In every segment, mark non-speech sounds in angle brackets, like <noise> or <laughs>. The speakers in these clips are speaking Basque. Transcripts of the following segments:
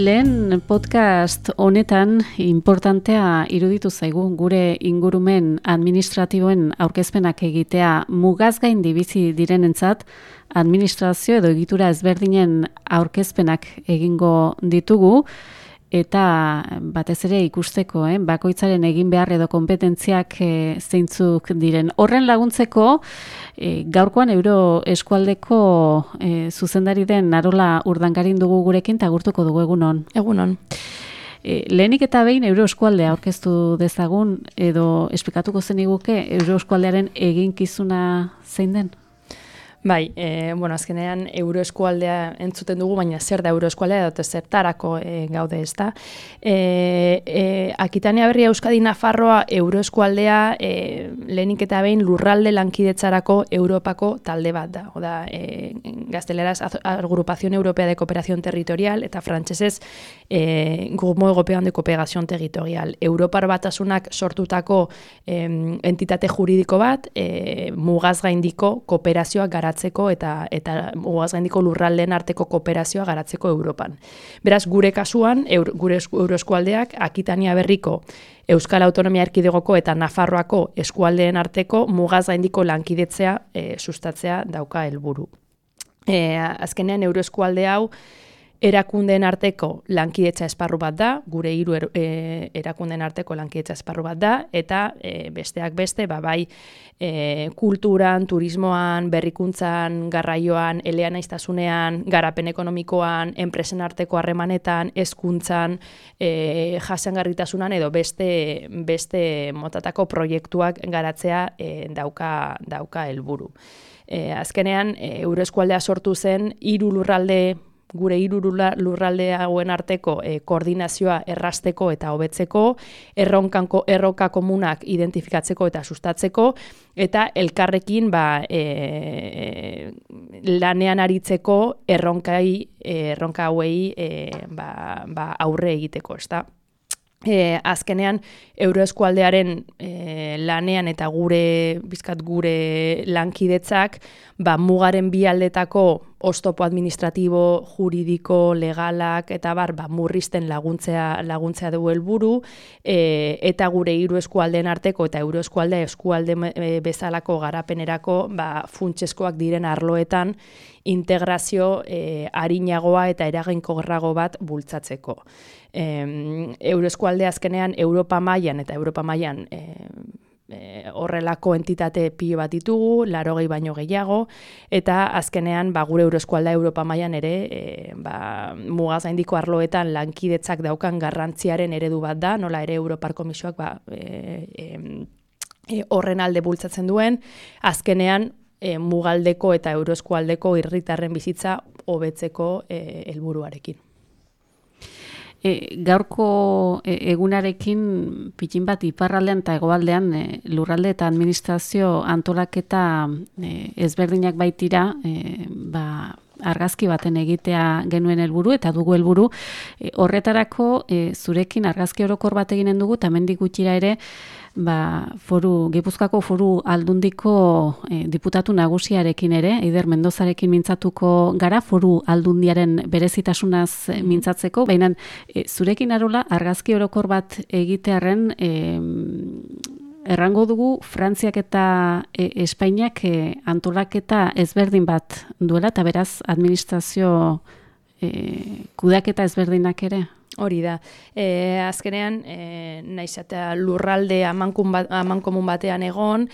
Lehen podcast honetan importantea iruditu zaigu gure ingurumen administratiboen aurkezpenak egitea mugaz gain dibizi direnentzat administrazio edo egitura ezberdinen aurkezpenak egingo ditugu eta batez ere ikusteko, eh, bakoitzaren egin behar edo kompetentziak eh, zeintzuk diren. Horren laguntzeko, eh, gaurkoan euro eskualdeko eh, zuzendari den narola urdangarin dugu gurekin, eta gurtuko dugu egunon. Egunon. E, lehenik eta behin euro eskualdea aurkeztu dezagun, edo esplikatuko zen iguke euro eskualdearen eginkizuna zein den? Bai, e, bueno, azkenean euroeskualdea entzuten dugu, baina zer da euroeskualdea, dut zertarako e, gaude ez da. E, e, Akitania berria Euskadi Nafarroa euroeskualdea e, lehenik eta behin lurralde lankidetzarako Europako talde bat da. Oda, e, gazteleraz, Agrupación Europea de Cooperación Territorial, eta frantsesez e, Grupo Europeo de Cooperación Territorial. Europar batasunak sortutako e, entitate juridiko bat, e, mugaz gaindiko kooperazioak gara garatzeko eta eta ugaz gaindiko lurraldeen arteko kooperazioa garatzeko Europan. Beraz, gure kasuan, eur, gure euroeskualdeak Akitania berriko Euskal Autonomia Erkidegoko eta Nafarroako eskualdeen arteko mugaz gaindiko lankidetzea e, sustatzea dauka helburu. E, azkenean, euroeskualde hau, erakundeen arteko lankidetza esparru bat da, gure hiru er, e, erakundeen arteko lankidetza esparru bat da, eta e, besteak beste, ba, bai, e, kulturan, turismoan, berrikuntzan, garraioan, elean aiztasunean, garapen ekonomikoan, enpresen arteko harremanetan, hezkuntzan, e, jasangarritasunan edo beste, beste motatako proiektuak garatzea e, dauka, dauka helburu. E, azkenean, e, Euroskualdea sortu zen, hiru lurralde gure hiru lurralde hauen arteko e, koordinazioa errasteko eta hobetzeko, erronkanko erroka komunak identifikatzeko eta sustatzeko eta elkarrekin ba, e, lanean aritzeko erronkai erronka hauei e, ba, ba, aurre egiteko, ezta? E, azkenean euroeskualdearen e, lanean eta gure bizkat gure lankidetzak ba, mugaren bi aldetako ostopo administratibo, juridiko, legalak eta bar ba, murrizten laguntzea laguntzea du helburu. E, eta gure hiru eskualdeen arteko eta euroeskualde eskualde bezalako garapenerako ba, funtseskoak diren arloetan integrazio e, arinagoa eta eraginkorrago bat bultzatzeko. E, Euroeskualde azkenean Europa mailan eta Europa mailan e, e, horrelako entitate pilo bat ditugu, laro gehi baino gehiago, eta azkenean ba, gure Euroeskualda Europa mailan ere e, ba, mugaz haindiko arloetan lankidetzak daukan garrantziaren eredu bat da, nola ere Europar Komisioak ba, e, e, horren alde bultzatzen duen, azkenean e, mugaldeko eta euroeskualdeko irritarren bizitza hobetzeko e, helburuarekin. E, gaurko e, egunarekin pitin bat iparraldean eta egoaldean e, lurralde eta administrazio antolaketa e, ezberdinak baitira e, ba, argazki baten egitea genuen helburu eta dugu helburu e, horretarako e, zurekin argazki orokor bat eginen dugu eta mendik gutxira ere ba, foru, Gipuzkoako foru aldundiko e, diputatu nagusiarekin ere, Eider Mendozarekin mintzatuko gara, foru aldundiaren berezitasunaz mm-hmm. mintzatzeko, baina e, zurekin arola argazki orokor bat egitearen e, errango dugu Frantziak eta e, Espainiak e, antolaketa ezberdin bat duela, eta beraz administrazio e, kudaketa ezberdinak ere? Hori da. E, azkenean, e, naiz eta lurralde amankomun batean egon,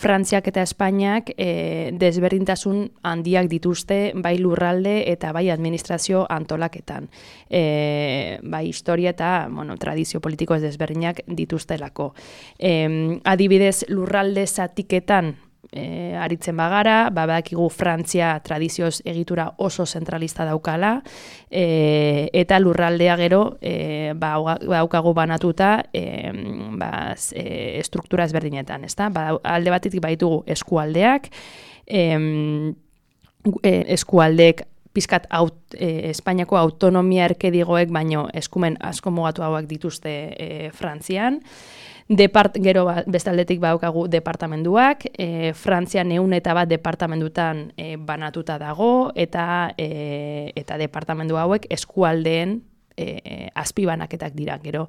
Frantziak eta Espainiak e, desberdintasun handiak dituzte bai lurralde eta bai administrazio antolaketan. E, bai historia eta bueno, tradizio politiko ez desberdinak dituztelako. E, adibidez, lurralde zatiketan e, aritzen bagara, ba, badakigu Frantzia tradizioz egitura oso zentralista daukala, e, eta lurraldea gero e, ba, daukagu banatuta e, ba, e, estruktura ezberdinetan, ezta? Ba, alde batetik baitugu eskualdeak, e, eskualdeek pizkat aut, e, Espainiako autonomia erkedigoek baino eskumen asko mugatu hauak dituzte e, Frantzian, Depart, gero ba, bestaldetik baukagu departamenduak, e, Frantzia neun eta bat departamendutan e, banatuta dago, eta e, eta departamendu hauek eskualdeen e, azpibanaketak dira. Gero,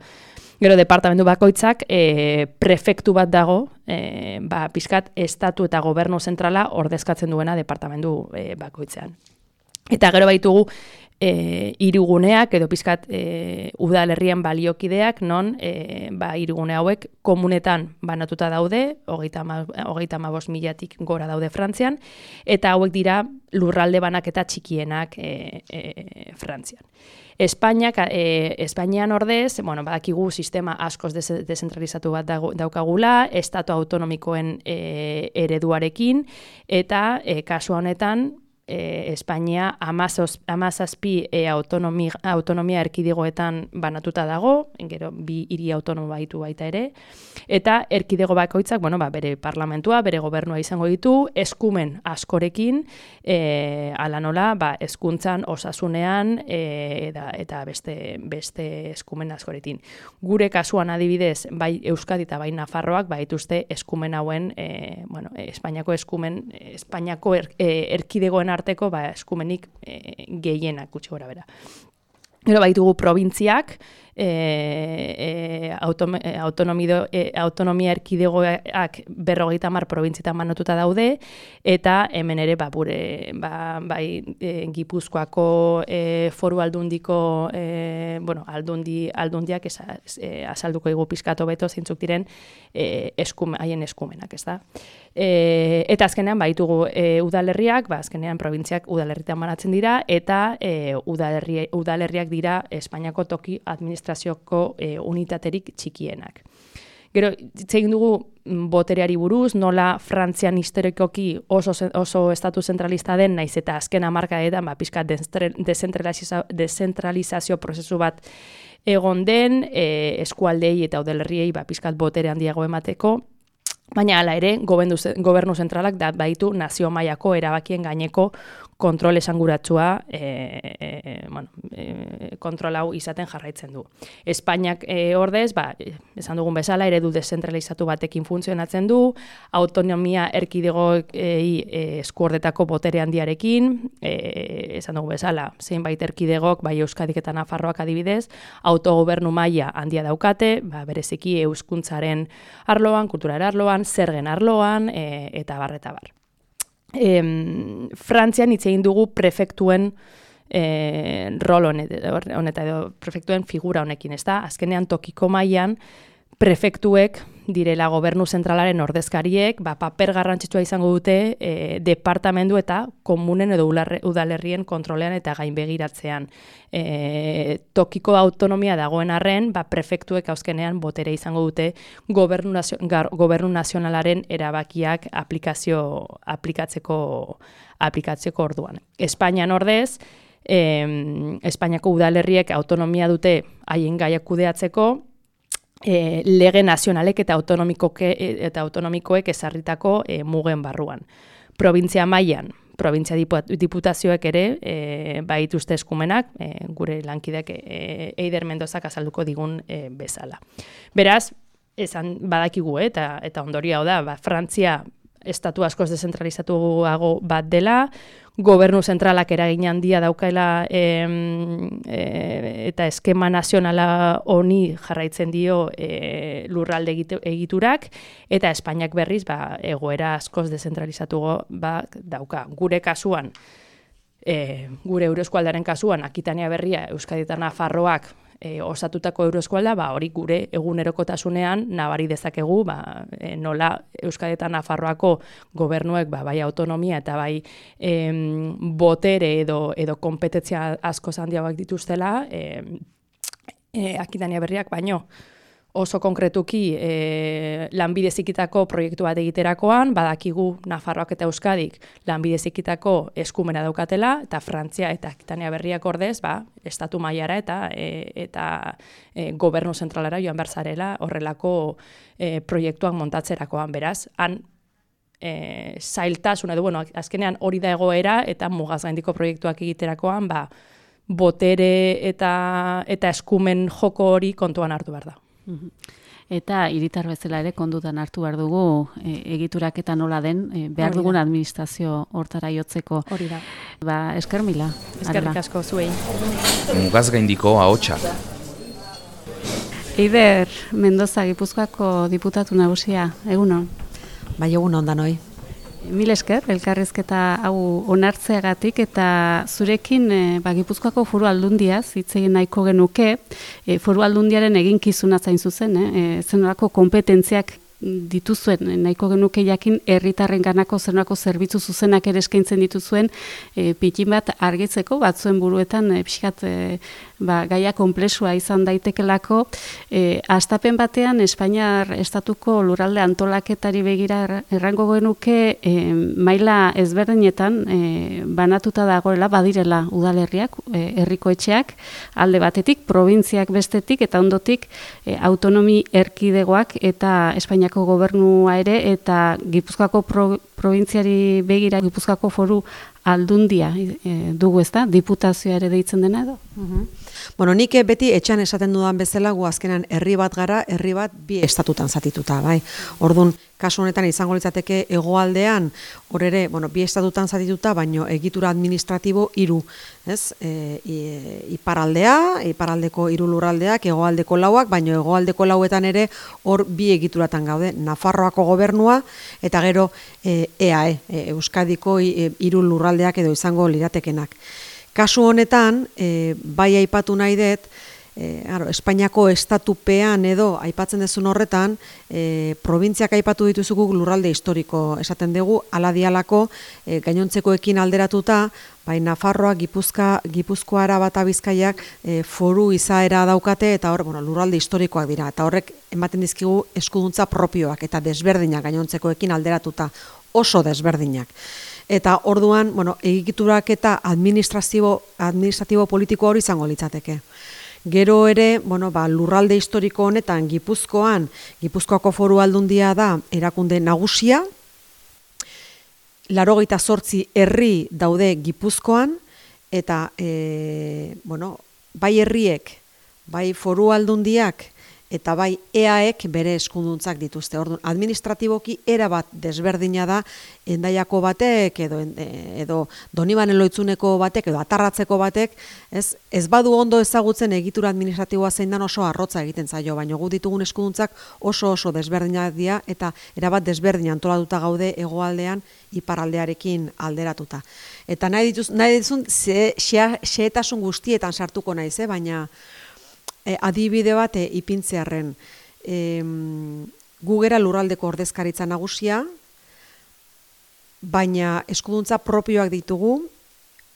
gero departamendu bakoitzak e, prefektu bat dago, e, ba, pizkat estatu eta gobernu zentrala ordezkatzen duena departamendu e, bakoitzean. Eta gero baitugu e, iruguneak edo pizkat e, udalerrien baliokideak non e, ba, irugune hauek komunetan banatuta daude, hogeita ma milatik gora daude Frantzian, eta hauek dira lurralde banaketa txikienak e, e, Frantzian. Espainiak, e, Espainian ordez, bueno, badakigu sistema askoz dezentralizatu bat daukagula, estatu autonomikoen e, ereduarekin, eta e, kasu honetan, e, Espainia amazazpi e, autonomi, autonomia erkidegoetan banatuta dago, gero bi hiri autonomo baitu baita ere, eta erkidego bakoitzak, bueno, ba, bere parlamentua, bere gobernua izango ditu, eskumen askorekin, e, ala nola, ba, eskuntzan, osasunean, e, eta, eta beste, beste eskumen askorekin. Gure kasuan adibidez, bai Euskadi eta bai Nafarroak, baituzte eskumen hauen, e, bueno, Espainiako eskumen, Espainiako er, e, erkidegoen arteko ba, eskumenik e, gehienak gutxi gora bera. Gero baitugu probintziak, e, e, e, autonomia erkidegoak berrogeita mar probintzitan manatuta daude, eta hemen ere, ba, bure, ba, bai, e, gipuzkoako e, foru aldundiko, e, bueno, aldundi, aldundiak esa, e, azalduko egu pizkato beto zeintzuk diren e, haien eskumenak, ez da? E, eta azkenean baitugu e, udalerriak, ba, azkenean probintziak udalerritan banatzen dira, eta e, udalerri, udalerriak dira Espainiako toki administrazioko e, unitaterik txikienak. Gero, itzegin dugu mm, botereari buruz, nola Frantzian historikoki oso, oso estatu zentralista den, naiz eta azken amarka edan, ba, pixka dezentralizazio, prozesu bat egon den, e, eskualdei eta udalerriei ba, pizkat botere handiago emateko, Baina hala ere, gobernu zentralak da baitu nazio mailako erabakien gaineko kontrol esanguratsua e, e, bueno, e, kontrol hau izaten jarraitzen du. Espainiak e, ordez, ba, esan dugun bezala, eredu dezentralizatu batekin funtzionatzen du, autonomia erkidego e, eskuordetako botere handiarekin, e, esan dugun bezala, zeinbait erkidegok, bai Euskadik eta Nafarroak adibidez, autogobernu maila handia daukate, ba, bereziki euskuntzaren arloan, kulturaren arloan, zergen arloan, e, eta barreta bar em, Frantzian hitz egin dugu prefektuen e, rol honet, edo prefektuen figura honekin, ez da? Azkenean tokiko mailan prefektuek direla gobernu zentralaren ordezkariek, ba, paper garrantzitsua izango dute e, departamendu eta komunen edo udalerrien kontrolean eta gainbegiratzean. E, tokiko autonomia dagoen arren, ba, prefektuek hauzkenean botere izango dute gobernu, nazio, gobernu nazionalaren erabakiak aplikazio, aplikatzeko, aplikatzeko orduan. Espainian ordez, e, Espainiako udalerriek autonomia dute haien gaiak kudeatzeko, e, lege nazionalek eta autonomikoke eta autonomikoek ezarritako e, mugen barruan. Provintzia mailan, provintzia diputazioek ere e, baituzte eskumenak, e, gure lankideak e, Eider Mendozak azalduko digun e, bezala. Beraz, esan badakigu eta eta ondoria da, ba, Frantzia estatu askoz dezentralizatuago bat dela, gobernu zentralak eragin handia daukaela e, eta eskema nazionala honi jarraitzen dio e, lurralde egiturak, eta Espainiak berriz ba, egoera askoz dezentralizatuago ba, dauka. Gure kasuan, e, gure Euroskualdaren kasuan, Akitania berria, Euskadi eta Nafarroak e, osatutako euroeskualda, ba, hori gure egunerokotasunean nabari dezakegu, ba, e, nola Euskadi eta Nafarroako gobernuek ba, bai autonomia eta bai em, botere edo, edo kompetentzia asko zandiagoak dituztela, e, e, akitania berriak baino oso konkretuki e, lanbide zikitako proiektu bat egiterakoan, badakigu Nafarroak eta Euskadik lanbide zikitako eskumena daukatela, eta Frantzia eta Akitania berriak ordez, ba, estatu mailara eta e, eta e, gobernu zentralara joan berzarela horrelako e, proiektuak montatzerakoan, beraz, han e, zailtasun edo, bueno, azkenean hori da egoera eta mugaz gaindiko proiektuak egiterakoan, ba, botere eta, eta eskumen joko hori kontuan hartu behar da. Eta hiritar bezala ere kondutan hartu behar dugu e, egiturak eta nola den e, behar dugun administrazio hortara jotzeko. Hori da. Ba, esker mila. Eskerrik asko zuei. Mugaz gaindiko ahotsa. Eider Mendoza Gipuzkoako diputatu nagusia, egunon. Bai, egun ondan hoi. Mil esker, elkarrizketa hau onartzeagatik eta zurekin e, ba, Gipuzkoako foru aldundiaz, hitz egin nahiko genuke, e, foru aldundiaren eginkizuna zain zuzen, e, zenolako kompetentziak dituzuen nahiko genuke jakin herritarren ganako zernuako zerbitzu zuzenak ere eskaintzen dituzuen e, pikin bat argitzeko batzuen buruetan e, pixkat e, ba, gaia komplexua izan daitekelako. E, astapen batean Espainiar estatuko lurralde antolaketari begira errango genuke e, maila ezberdinetan e, banatuta dagoela badirela udalerriak herriko etxeak alde batetik probintziak bestetik eta ondotik autonomi erkidegoak eta Espainiak Espainiako gobernua ere eta Gipuzkoako pro, provintziari begira Gipuzkoako foru aldundia e, dugu ez da, diputazioa ere deitzen dena edo? Uh Bueno, nik beti etxan esaten dudan bezala gu azkenan herri bat gara, herri bat bi estatutan zatituta, bai. Ordun kasu honetan izango litzateke hegoaldean hor ere, bueno, bi estatutan zatituta, baino egitura administratibo hiru, ez? E, iparaldea, iparaldeko hiru lurraldeak, hegoaldeko lauak, baino hegoaldeko lauetan ere hor bi egituratan gaude, Nafarroako gobernua eta gero e, EAE, e, Euskadiko hiru lurraldeak edo izango liratekenak. Kasu honetan, e, bai aipatu nahi dut, e, aro, Espainiako estatupean edo aipatzen dezun horretan, e, probintziak aipatu dituzuk lurralde historiko esaten dugu, aladialako e, gainontzekoekin alderatuta, bai Nafarroa, Gipuzka, Gipuzkoara bat abizkaiak e, foru izaera daukate eta hor, bueno, lurralde historikoak dira. Eta horrek ematen dizkigu eskuduntza propioak eta desberdinak gainontzekoekin alderatuta oso desberdinak eta orduan, bueno, egiturak eta administratibo, administratibo politiko hori izango litzateke. Gero ere, bueno, ba, lurralde historiko honetan Gipuzkoan, Gipuzkoako foru aldundia da erakunde nagusia, larogeita sortzi herri daude Gipuzkoan, eta, e, bueno, bai herriek, bai foru aldundiak, eta bai EAek bere eskunduntzak dituzte. Orduan, administratiboki era bat desberdina da endaiako batek edo edo Donibanen loitzuneko batek edo atarratzeko batek, ez ez badu ondo ezagutzen egitura administratiboa zein dan oso arrotza egiten zaio, baina gu ditugun eskunduntzak oso oso desberdinak dira eta era bat desberdin antolatuta gaude hegoaldean iparaldearekin alderatuta. Eta nahi dituz nahi dituzun xehetasun guztietan sartuko naiz, eh? baina e, adibide bat e, ipintzearren e, gugera lurraldeko ordezkaritza nagusia, baina eskuduntza propioak ditugu,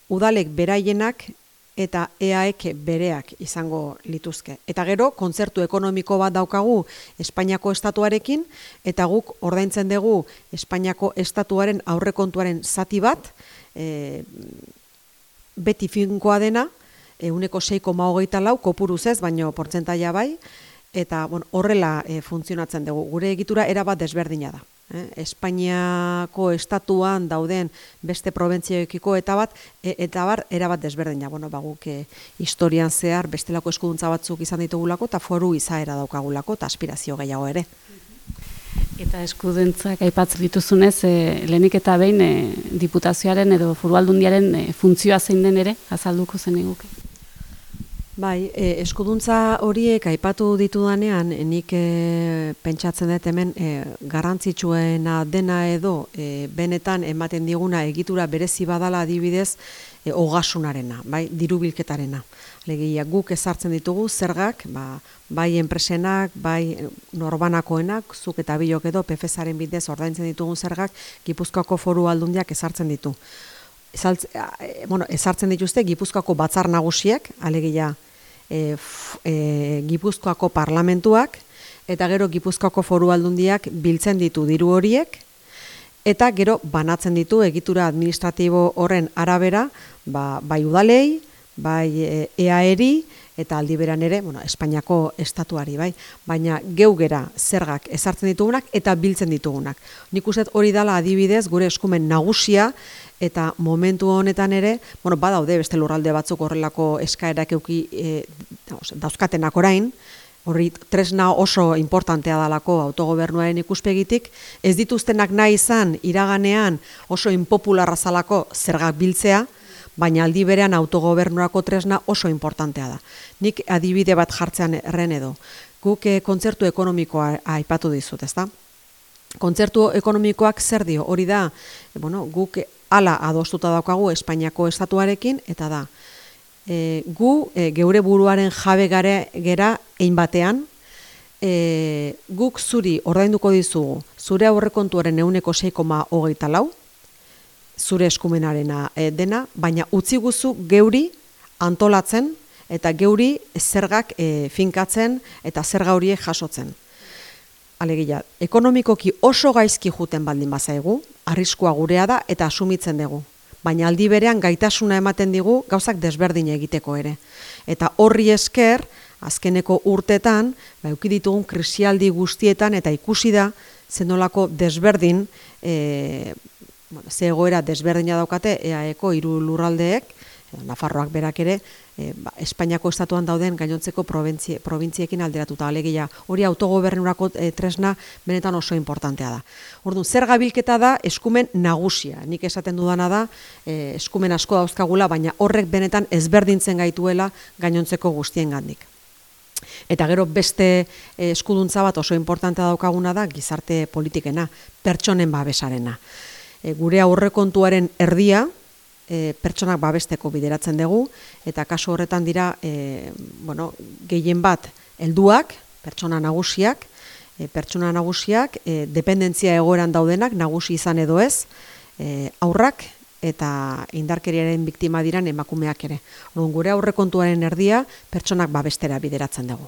udalek beraienak eta EAek bereak izango lituzke. Eta gero, kontzertu ekonomiko bat daukagu Espainiako estatuarekin, eta guk ordaintzen dugu Espainiako estatuaren aurrekontuaren zati bat, e, beti finkoa dena, euneko 6,hogeita lau, kopuruz ez, baino portzentaia bai, eta bon, horrela e, funtzionatzen dugu. Gure egitura erabat desberdina da. Eh? Espainiako estatuan dauden beste probentzioekiko eta bat, e, eta bar, erabat desberdina. Bueno, baguk e, historian zehar bestelako eskuduntza batzuk izan ditugulako, eta foru izaera daukagulako, eta aspirazio gehiago ere. Eta eskuduntzak aipatzen dituzunez, e, lehenik eta behin e, diputazioaren edo foru aldundiaren e, funtzioa zein den ere, azalduko zen eguke. Bai, e, eskuduntza horiek aipatu ditudanean, nik e, pentsatzen dut hemen e, garrantzitsuena dena edo e, benetan ematen diguna egitura berezi badala adibidez e, ogasunarena, bai, dirubilketarena. Legia guk ezartzen ditugu zergak, ba, bai enpresenak, bai norbanakoenak, zuk eta bilok edo PFSaren bidez ordaintzen ditugun zergak Gipuzkoako foru aldundiak ezartzen ditu. E, ezartzen dituzte Gipuzkoako batzar nagusiek, alegia e, e, Gipuzkoako parlamentuak eta gero Gipuzkoako foru aldundiak biltzen ditu diru horiek eta gero banatzen ditu egitura administratibo horren arabera ba, bai udalei, bai EAERI eta aldi beran ere, bueno, Espainiako estatuari, bai, baina geugera zergak ezartzen ditugunak eta biltzen ditugunak. Nik uste hori dala adibidez gure eskumen nagusia eta momentu honetan ere, bueno, badaude beste lurralde batzuk horrelako eskaerak euki e, dauzkatenak orain, horri tresna oso importantea dalako autogobernuaren ikuspegitik, ez dituztenak nahi izan iraganean oso impopularra zalako zergak biltzea, baina aldi berean autogobernuako tresna oso importantea da. Nik adibide bat jartzean erren edo, guk e, kontzertu ekonomikoa aipatu dizut, ezta? Kontzertu ekonomikoak zer dio, hori da, bueno, guk ala adostuta daukagu Espainiako estatuarekin, eta da, e, gu e, geure buruaren jabe gare, gera ein batean, e, guk zuri ordainduko dizugu, zure aurrekontuaren euneko 6,8 lau, zure eskumenarena e, dena, baina utzi guzu geuri antolatzen, eta geuri zergak e, finkatzen eta zerga horiek jasotzen. Alegia, ekonomikoki oso gaizki juten baldin bazaigu, arriskua gurea da eta asumitzen dugu. Baina aldi berean gaitasuna ematen digu gauzak desberdin egiteko ere. Eta horri esker, azkeneko urtetan, ba, ditugun krisialdi guztietan eta ikusi da zenolako desberdin, e, bueno, ze egoera desberdina daukate EAEko hiru lurraldeek, Nafarroak berak ere, e, ba, Espainiako estatuan dauden gainontzeko provintziekin alderatuta alegia. Hori autogobernurako e, tresna benetan oso importantea da. Orduan, zer gabilketa da eskumen nagusia. Nik esaten dudana da e, eskumen asko dauzkagula, baina horrek benetan ezberdintzen gaituela gainontzeko guztien gandik. Eta gero beste eskuduntza bat oso importantea daukaguna da gizarte politikena, pertsonen babesarena. E, gure aurrekontuaren erdia, e, pertsonak babesteko bideratzen dugu, eta kasu horretan dira, e, bueno, gehien bat, helduak, pertsona nagusiak, e, pertsona nagusiak, e, dependentzia egoeran daudenak, nagusi izan edo ez, e, aurrak, eta indarkeriaren biktima diran emakumeak ere. Orduan gure aurrekontuaren erdia pertsonak babestera bideratzen dugu.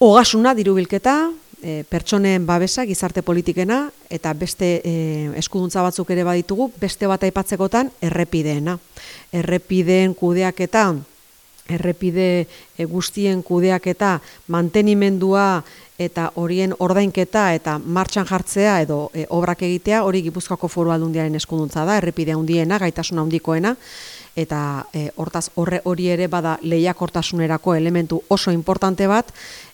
Ogasuna dirubilketa, e, pertsonen babesa gizarte politikena eta beste e, eskuduntza batzuk ere baditugu beste bat aipatzekotan errepideena. Errepideen kudeaketa errepide e, guztien kudeaketa mantenimendua eta horien ordainketa eta martxan jartzea edo e, obrak egitea hori Gipuzkoako Foru Aldundiaren eskuduntza da, errepide handiena, gaitasuna handikoena eta e, hortaz horre hori ere bada lehiakortasunerako elementu oso importante bat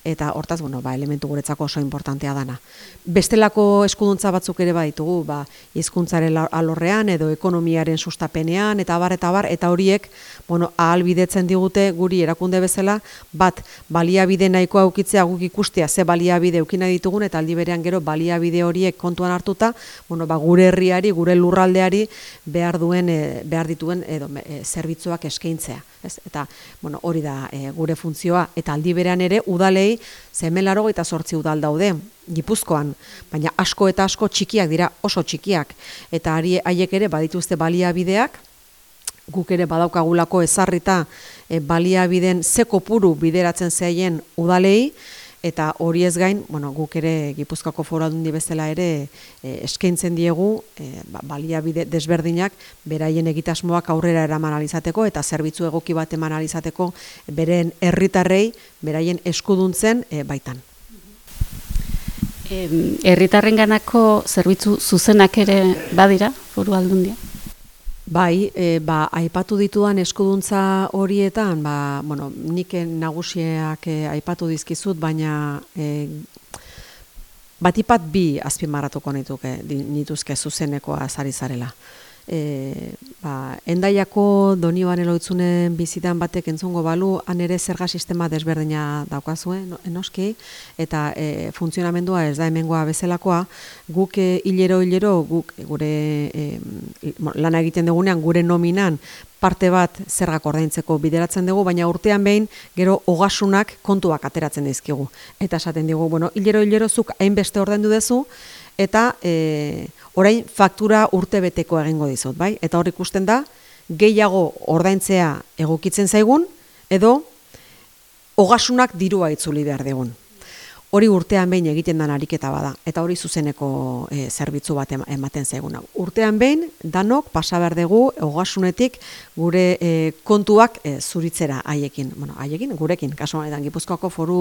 eta hortaz bueno ba elementu guretzako oso importantea dana. Bestelako eskuduntza batzuk ere baditugu, ba hizkuntzaren alorrean edo ekonomiaren sustapenean eta bar eta bar eta horiek bueno ahalbidetzen digute guri erakunde bezala bat baliabide nahiko aukitzea guk ikustea ze baliabide eukina ditugun eta aldi berean gero baliabide horiek kontuan hartuta bueno ba gure herriari gure lurraldeari behar duen e, behar dituen edo e, zerbitzuak eskaintzea, ez? Eta bueno, hori da e, gure funtzioa. Eta aldi berean ere udalei zemelaro eta sortzi udal daude Gipuzkoan, baina asko eta asko txikiak dira, oso txikiak. Eta ari haiek ere badituzte baliabideak. Guk ere badaukagulako ezarrita e, baliabiden ze kopuru bideratzen zeien udalei eta hori ez gain, bueno, guk ere Gipuzkoako foradundi bezala ere e, eskaintzen diegu e, ba, baliabide desberdinak beraien egitasmoak aurrera eraman alizateko eta zerbitzu egoki bat eman alizateko beren herritarrei beraien eskuduntzen e, baitan. Herritarrenganako zerbitzu zuzenak ere badira foru aldundia? Bai, e, ba, aipatu ditudan eskuduntza horietan, ba, bueno, nik nagusiak e, aipatu dizkizut, baina e, batipat bi azpimarratuko nituke, nituzke zuzenekoa azari zarela. E, ba, endaiako doni baneloitzunen bizitan batek entzungo balu, han ere zerga sistema desberdina daukazue, enoski, eta e, funtzionamendua ez da hemengoa bezalakoa, guk e, hilero hilero, guk gure e, lana egiten dugunean, gure nominan, parte bat zergak ordaintzeko bideratzen dugu, baina urtean behin gero ogasunak kontuak ateratzen dizkigu. Eta esaten digu, bueno, hilero hilero zuk hainbeste ordaindu duzu, eta e, orain faktura urte beteko egingo dizut, bai? Eta hor ikusten da, gehiago ordaintzea egokitzen zaigun, edo ogasunak dirua itzuli behar degun hori urtean behin egiten den ariketa bada, eta hori zuzeneko e, zerbitzu bat ematen zaiguna. Urtean behin, danok pasa behar dugu, ogasunetik gure e, kontuak e, zuritzera haiekin, bueno, haiekin, gurekin, kasu honetan, gipuzkoako foru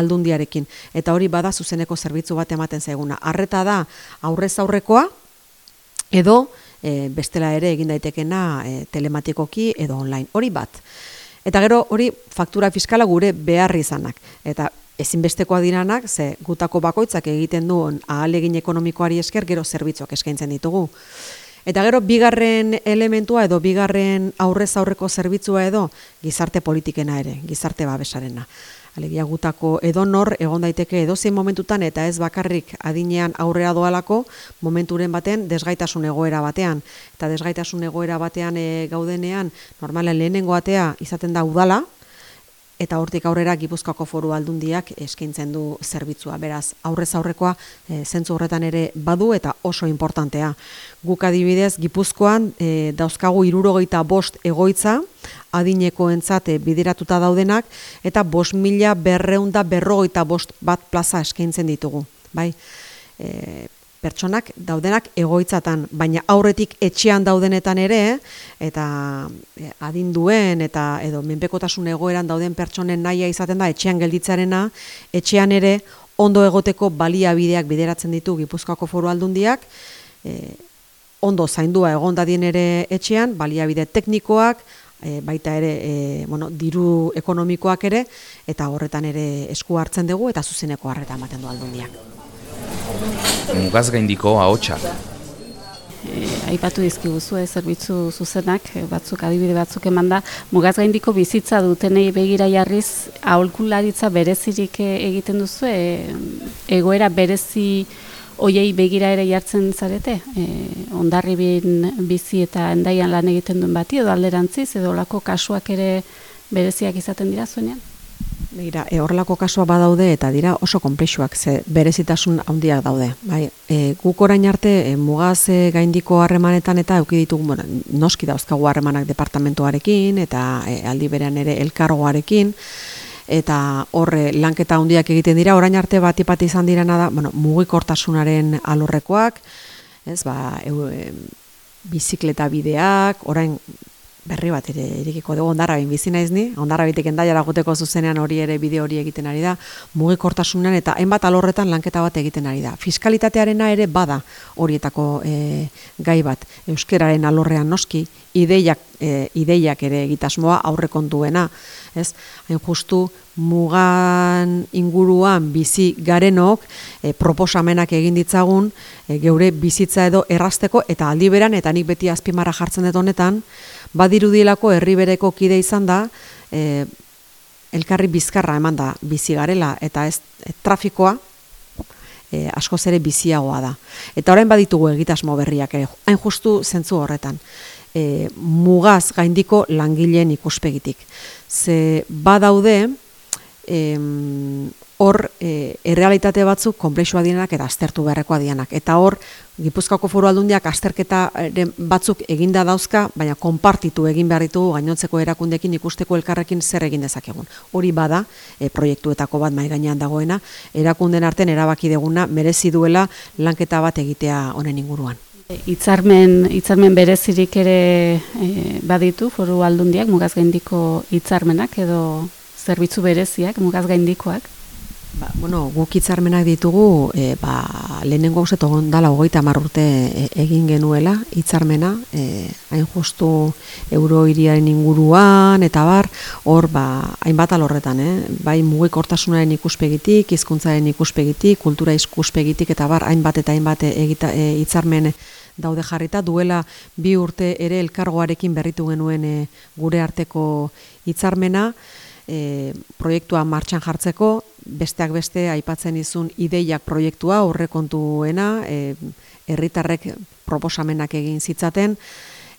aldundiarekin, eta hori bada zuzeneko zerbitzu bat ematen zaiguna. Arreta da aurrez aurrekoa, edo e, bestela ere egin daitekena e, telematikoki edo online, hori bat. Eta gero hori faktura fiskala gure beharri izanak. Eta ezinbestekoa diranak, ze gutako bakoitzak egiten duen ahalegin ekonomikoari esker gero zerbitzuak eskaintzen ditugu. Eta gero bigarren elementua edo bigarren aurrez aurreko zerbitzua edo gizarte politikena ere, gizarte babesarena. Alegia gutako edo nor egon daiteke edo zein momentutan eta ez bakarrik adinean aurrea doalako momenturen baten desgaitasun egoera batean. Eta desgaitasun egoera batean e, gaudenean normalen lehenengo atea izaten da udala, eta hortik aurrera Gipuzkoako Foru Aldundiak eskaintzen du zerbitzua. Beraz, aurrez aurrekoa e, zentzu horretan ere badu eta oso importantea. Guk adibidez Gipuzkoan e, dauzkagu 75 egoitza adineko entzate bideratuta daudenak eta 5245 bat plaza eskaintzen ditugu, bai? E, pertsonak daudenak egoitzatan, baina aurretik etxean daudenetan ere, eta e, adinduen eta edo menpekotasun egoeran dauden pertsonen naia izaten da etxean gelditzarena, etxean ere ondo egoteko baliabideak bideratzen ditu Gipuzkoako Foru Aldundiak, e, ondo zaindua egon dadien ere etxean, baliabide teknikoak, e, baita ere e, bueno, diru ekonomikoak ere, eta horretan ere esku hartzen dugu eta zuzeneko harreta ematen du aldundiak mugaz gaindiko ahotsa. E, aipatu dizkiguzu ez zerbitzu zuzenak, e, batzuk adibide batzuk eman da, mugaz gaindiko bizitza dutenei begira jarriz, aholkularitza berezirik e, egiten duzu, e, egoera berezi oiei begira ere jartzen zarete, e, ondarri bizi eta endaian lan egiten duen bati, edo alderantziz, edo lako kasuak ere bereziak izaten dira zuenean? Begira, e, horrelako kasua badaude eta dira oso konplexuak ze berezitasun handiak daude. Bai, e, guk orain arte e, mugaz e, gaindiko harremanetan eta eduki ditugu, bueno, noski dauzkagu harremanak departamentoarekin eta e, aldi berean ere elkargoarekin eta horre lanketa handiak egiten dira. Orain arte bat ipati izan direna da, bueno, mugikortasunaren alorrekoak, ez ba, e, bizikleta bideak, orain berri bat ere irekiko dugu ondarra bin bizi naiz ni, ondarra bitik endaiara guteko zuzenean hori ere bideo hori egiten ari da, mugikortasunean eta hainbat alorretan lanketa bat egiten ari da. Fiskalitatearena ere bada horietako e, gai bat, euskeraren alorrean noski, ideiak, e, ideiak ere egitasmoa aurrekontuena, ez? Hain justu mugan inguruan bizi garenok e, proposamenak egin ditzagun e, geure bizitza edo errasteko eta aldi beran eta nik beti azpimara jartzen dut honetan, badirudielako herribereko kide izan da, e, elkarri bizkarra eman da bizi garela, eta ez e, trafikoa e, askoz ere biziagoa da. Eta orain baditugu egitasmo berriak, ere, hain justu zentzu horretan, e, mugaz gaindiko langileen ikuspegitik. Ze badaude, hor e, errealitate batzuk konplexua dienak eta aztertu beharrekoa dienak. Eta hor, Gipuzkoako foru aldundiak azterketa batzuk eginda dauzka, baina konpartitu egin behar ditugu gainontzeko erakundekin ikusteko elkarrekin zer egin dezakegun. Hori bada, e, proiektuetako bat mai gainean dagoena, erakunden arten erabaki deguna merezi duela lanketa bat egitea honen inguruan. Hitzarmen hitzarmen berezirik ere e, baditu foru aldundiak mugaz gaindiko hitzarmenak edo zerbitzu bereziak mugaz gaindikoak? Ba, bueno, guk hitzarmenak ditugu, e, ba, lehenengo hauset egon dala hogeita urte e, egin genuela hitzarmena, e, hain justu euro iriaren inguruan, eta bar, hor, ba, hainbat alorretan, eh? bai mugikortasunaren ikuspegitik, hizkuntzaren ikuspegitik, kultura ikuspegitik, eta bar, hainbat eta hainbat egita, e, hitzarmen daude jarrita, duela bi urte ere elkargoarekin berritu genuen e, gure arteko hitzarmena, e, proiektua martxan jartzeko, besteak beste aipatzen izun ideiak proiektua aurrekontuena, e, herritarrek proposamenak egin zitzaten,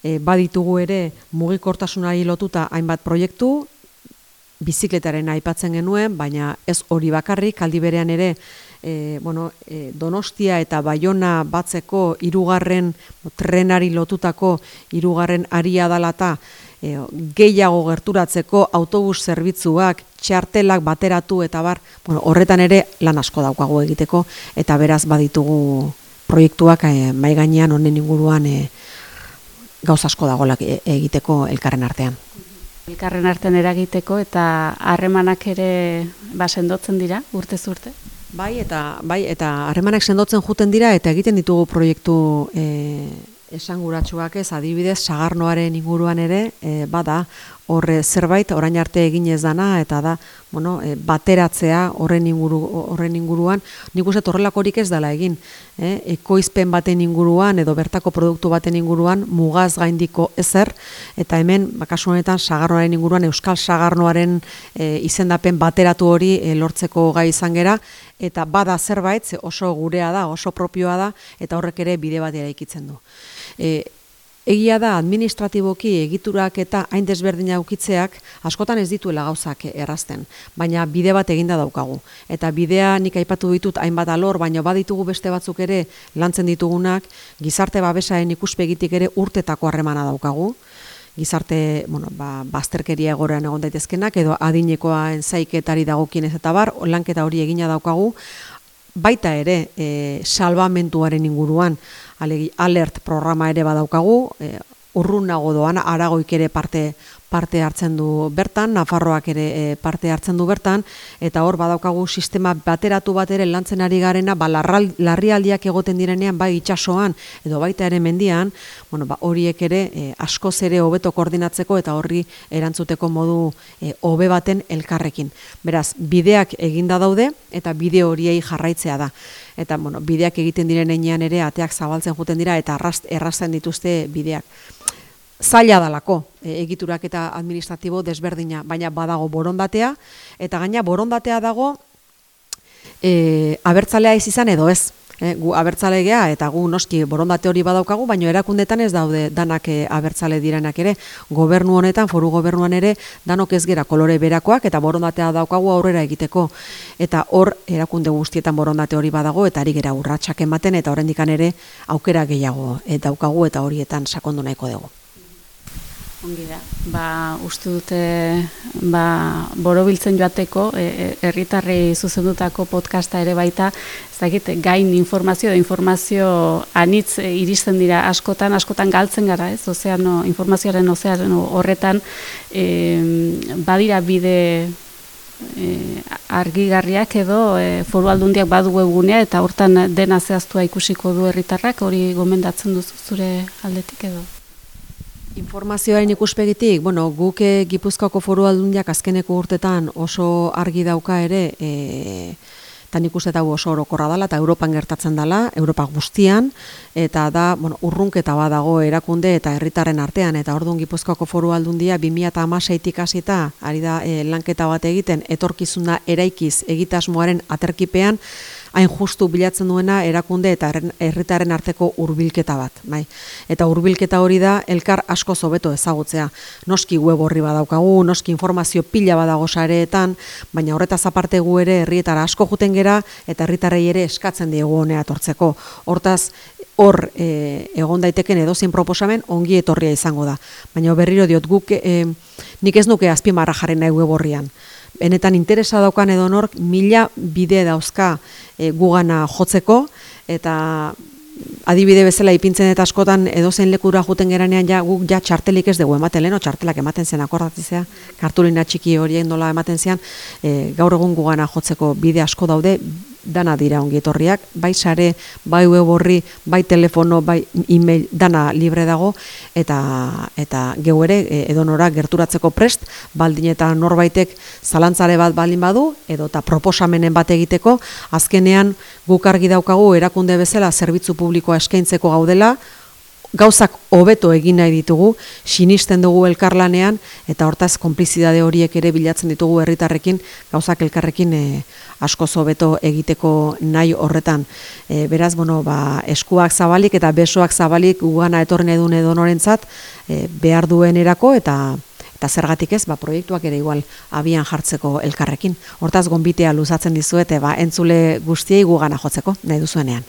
e, baditugu ere mugikortasunari lotuta hainbat proiektu, bizikletaren aipatzen genuen, baina ez hori bakarrik, aldi berean ere, e, bueno, e, Donostia eta Baiona batzeko hirugarren trenari lotutako hirugarren aria dalata, e, gehiago gerturatzeko autobus zerbitzuak, txartelak bateratu eta bar, bueno, horretan ere lan asko daukago egiteko eta beraz baditugu proiektuak e, mai gainean honen inguruan e, gauz asko dagolak e, egiteko elkarren artean. Elkarren artean eragiteko eta harremanak ere ba sendotzen dira urte urte. Bai eta bai eta harremanak sendotzen juten dira eta egiten ditugu proiektu e, esanguratsuak ez adibidez sagarnoaren inguruan ere e, bada horre zerbait orain arte egin ez dana eta da bueno, e, bateratzea horren inguru horren inguruan. Nik uste horrelakorik ez dela egin eh? Ekoizpen baten inguruan edo bertako produktu baten inguruan mugaz gaindiko ezer eta hemen ba, kasu honetan sagarnoaren inguruan euskal sagarnoaren e, izendapen bateratu hori e, lortzeko gai izan gera eta bada zerbait oso gurea da oso propioa da eta horrek ere bide bat eraikitzen du. E, egia da administratiboki egiturak eta hain desberdina ukitzeak askotan ez dituela gauzak errazten, baina bide bat eginda daukagu. Eta bidea nik aipatu ditut hainbat alor, baina baditugu beste batzuk ere lantzen ditugunak, gizarte babesaen ikuspegitik ere urtetako harremana daukagu, gizarte, bueno, ba, bazterkeria egorean egon daitezkenak, edo adinekoa enzaiketari dagokienez eta bar, lanketa hori egina daukagu, baita ere e, salvamentuaren inguruan alert programa ere badaukagu e, urrun nago doan aragoik ere parte parte hartzen du bertan, Nafarroak ere e, parte hartzen du bertan, eta hor badaukagu sistema bateratu bat ere lantzen ari garena, ba, larrialdiak egoten direnean, bai itxasoan, edo baita ere mendian, bueno, ba, horiek ere e, askoz ere hobeto koordinatzeko eta horri erantzuteko modu e, hobe baten elkarrekin. Beraz, bideak eginda daude, eta bide horiei jarraitzea da. Eta, bueno, bideak egiten direnean ere, ateak zabaltzen juten dira, eta errazten dituzte bideak zaila dalako e, egiturak eta administratibo desberdina, baina badago borondatea, eta gaina borondatea dago e, abertzalea ez izan edo ez. E, gu abertzale gea eta gu noski borondate hori badaukagu, baina erakundetan ez daude danak e, abertzale direnak ere. Gobernu honetan, foru gobernuan ere, danok ez gera kolore berakoak eta borondatea daukagu aurrera egiteko. Eta hor erakunde guztietan borondate hori badago eta ari gera urratsak ematen eta horrendikan ere aukera gehiago e, daukagu eta horietan sakondu nahiko dugu. Ongi da, ba, uste dute ba, borobiltzen joateko e, e, herritarrei e, zuzendutako podcasta ere baita, ez dakit, gain informazio da informazio anitz e, iristen dira askotan, askotan galtzen gara, ez, ozeano, informazioaren ozean horretan e, badira bide e, argigarriak edo e, foru aldundiak badu webgunea eta hortan dena zehaztua ikusiko du herritarrak hori gomendatzen duzu zure aldetik edo? Informazioaren ikuspegitik, bueno, guk eh, Gipuzkoako foru aldundiak azkeneko urtetan oso argi dauka ere, e, eta nik uste oso orokorra dela, eta Europan gertatzen dela, Europa guztian, eta da, bueno, urrunketa badago erakunde eta herritarren artean, eta orduan Gipuzkoako foru aldundia 2006-tik hasita ari da e, lanketa bat egiten, etorkizuna eraikiz egitasmoaren aterkipean, hain justu bilatzen duena erakunde eta herritaren arteko hurbilketa bat, bai. Eta hurbilketa hori da elkar asko zobeto ezagutzea. Noski web horri badaukagu, noski informazio pila badago sareetan, baina horretaz aparte gu ere herrietara asko juten gera eta herritarrei ere eskatzen diegu honea etortzeko. Hortaz hor e, egon daiteken edozein proposamen ongi etorria izango da. Baina berriro diot guk e, nik ez nuke azpimarra jarri nahi web horrian benetan interesa daukan edo nork mila bide dauzka e, gugana jotzeko. Eta adibide bezala ipintzen eta askotan edozein lekura juten geranean ja guk ja txartelik ez dugu ematen. Leno txartelak ematen zen akordatzea kartulina txiki horien nola ematen zean e, gaur egun gugana jotzeko bide asko daude dana dira ongi etorriak, bai sare, bai web horri, bai telefono, bai email, dana libre dago, eta, eta geu ere, e, edonora gerturatzeko prest, baldin eta norbaitek zalantzare bat baldin badu, edo eta proposamenen bat egiteko, azkenean guk argi daukagu erakunde bezala zerbitzu publikoa eskaintzeko gaudela, gauzak hobeto egin nahi ditugu, sinisten dugu elkarlanean, eta hortaz konplizidade horiek ere bilatzen ditugu herritarrekin, gauzak elkarrekin e, asko hobeto egiteko nahi horretan. E, beraz, bueno, ba, eskuak zabalik eta besoak zabalik ugana etorren edun edo norentzat, e, behar duen erako, eta eta zergatik ez, ba, proiektuak ere igual abian jartzeko elkarrekin. Hortaz, gonbitea luzatzen dizuete, ba, entzule guztiei gugana jotzeko, nahi duzuenean.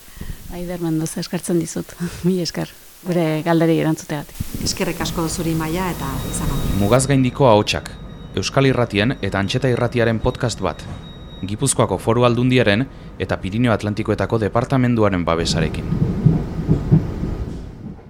Aider Mendoza eskartzen dizut, <laughs> mi eskar gure galderi erantzutegatik. Eskerrik asko zuri maila eta izan. Mugaz gaindiko ahotsak, Euskal Irratien eta Antxeta Irratiaren podcast bat. Gipuzkoako foru aldundiaren eta Pirineo Atlantikoetako departamenduaren babesarekin.